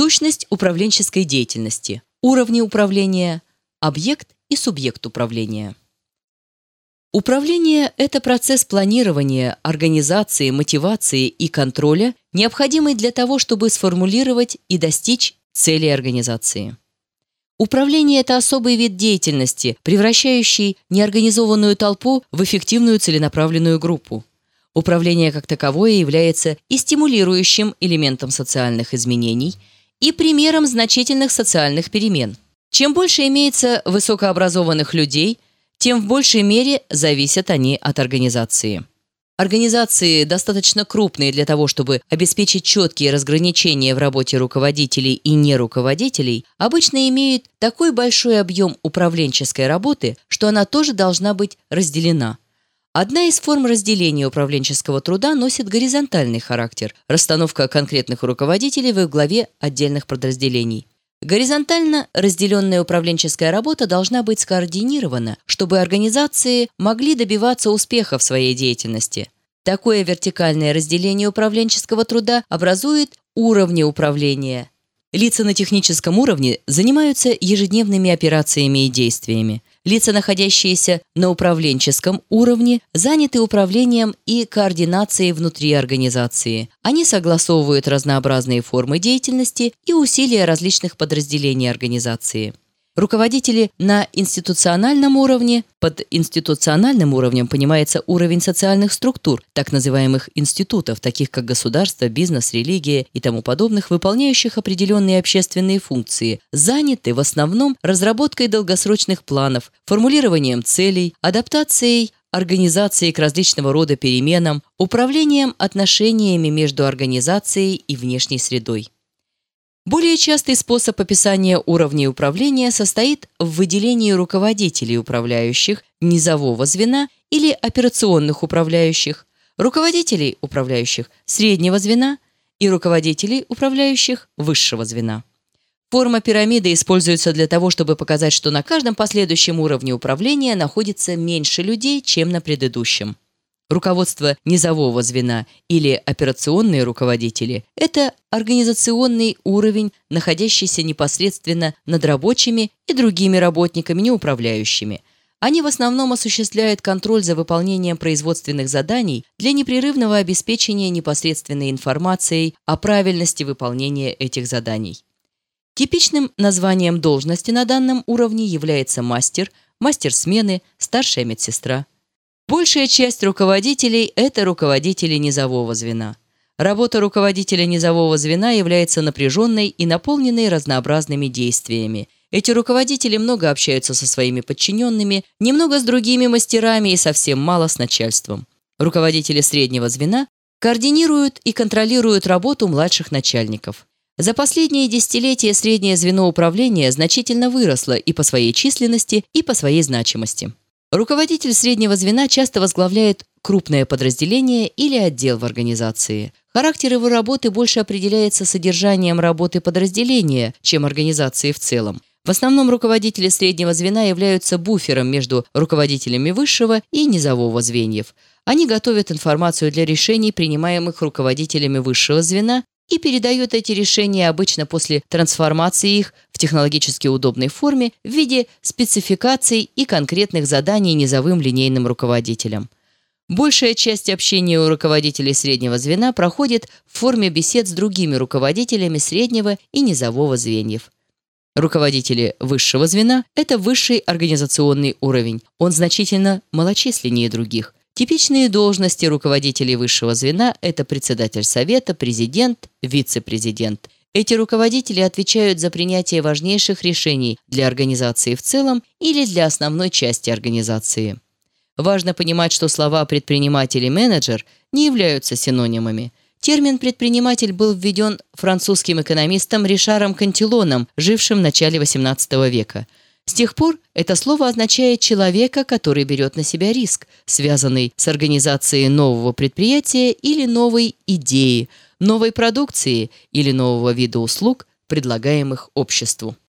Сущность управленческой деятельности. Уровни управления. Объект и субъект управления. Управление – это процесс планирования, организации, мотивации и контроля, необходимый для того, чтобы сформулировать и достичь цели организации. Управление – это особый вид деятельности, превращающий неорганизованную толпу в эффективную целенаправленную группу. Управление как таковое является и стимулирующим элементом социальных изменений, и примером значительных социальных перемен. Чем больше имеется высокообразованных людей – тем в большей мере зависят они от организации. Организации достаточно крупные для того, чтобы обеспечить четкие разграничения в работе руководителей и неруководителей, обычно имеют такой большой объем управленческой работы, что она тоже должна быть разделена. Одна из форм разделения управленческого труда носит горизонтальный характер – расстановка конкретных руководителей в их главе отдельных подразделений – Горизонтально разделенная управленческая работа должна быть скоординирована, чтобы организации могли добиваться успеха в своей деятельности. Такое вертикальное разделение управленческого труда образует уровни управления. Лица на техническом уровне занимаются ежедневными операциями и действиями. Лица, находящиеся на управленческом уровне, заняты управлением и координацией внутри организации. Они согласовывают разнообразные формы деятельности и усилия различных подразделений организации. Руководители на институциональном уровне, под институциональным уровнем понимается уровень социальных структур, так называемых институтов, таких как государство, бизнес, религия и тому подобных, выполняющих определенные общественные функции, заняты в основном разработкой долгосрочных планов, формулированием целей, адаптацией организацией к различного рода переменам, управлением отношениями между организацией и внешней средой. Более частый способ описания уровней управления состоит в выделении руководителей управляющих низового звена или операционных управляющих, руководителей управляющих среднего звена и руководителей управляющих высшего звена. Форма пирамиды используется для того, чтобы показать, что на каждом последующем уровне управления находится меньше людей, чем на предыдущем. Руководство низового звена или операционные руководители – это организационный уровень, находящийся непосредственно над рабочими и другими работниками, не управляющими. Они в основном осуществляют контроль за выполнением производственных заданий для непрерывного обеспечения непосредственной информацией о правильности выполнения этих заданий. Типичным названием должности на данном уровне является мастер, мастер смены, старшая медсестра – Большая часть руководителей – это руководители низового звена. Работа руководителя низового звена является напряженной и наполненной разнообразными действиями. Эти руководители много общаются со своими подчиненными, немного с другими мастерами и совсем мало с начальством. Руководители среднего звена координируют и контролируют работу младших начальников. За последние десятилетия среднее звено управления значительно выросло и по своей численности, и по своей значимости. Руководитель среднего звена часто возглавляет крупное подразделение или отдел в организации. Характер его работы больше определяется содержанием работы подразделения, чем организации в целом. В основном руководители среднего звена являются буфером между руководителями высшего и низового звеньев. Они готовят информацию для решений, принимаемых руководителями высшего звена, и передает эти решения обычно после трансформации их в технологически удобной форме в виде спецификаций и конкретных заданий низовым линейным руководителям. Большая часть общения у руководителей среднего звена проходит в форме бесед с другими руководителями среднего и низового звеньев. Руководители высшего звена – это высший организационный уровень. Он значительно малочисленнее других. Типичные должности руководителей высшего звена – это председатель совета, президент, вице-президент. Эти руководители отвечают за принятие важнейших решений для организации в целом или для основной части организации. Важно понимать, что слова «предприниматель» и «менеджер» не являются синонимами. Термин «предприниматель» был введен французским экономистом Ришаром Кантилоном, жившим в начале XVIII века – с тех пор это слово означает человека, который берет на себя риск, связанный с организацией нового предприятия или новой идеи, новой продукции или нового вида услуг, предлагаемых обществу.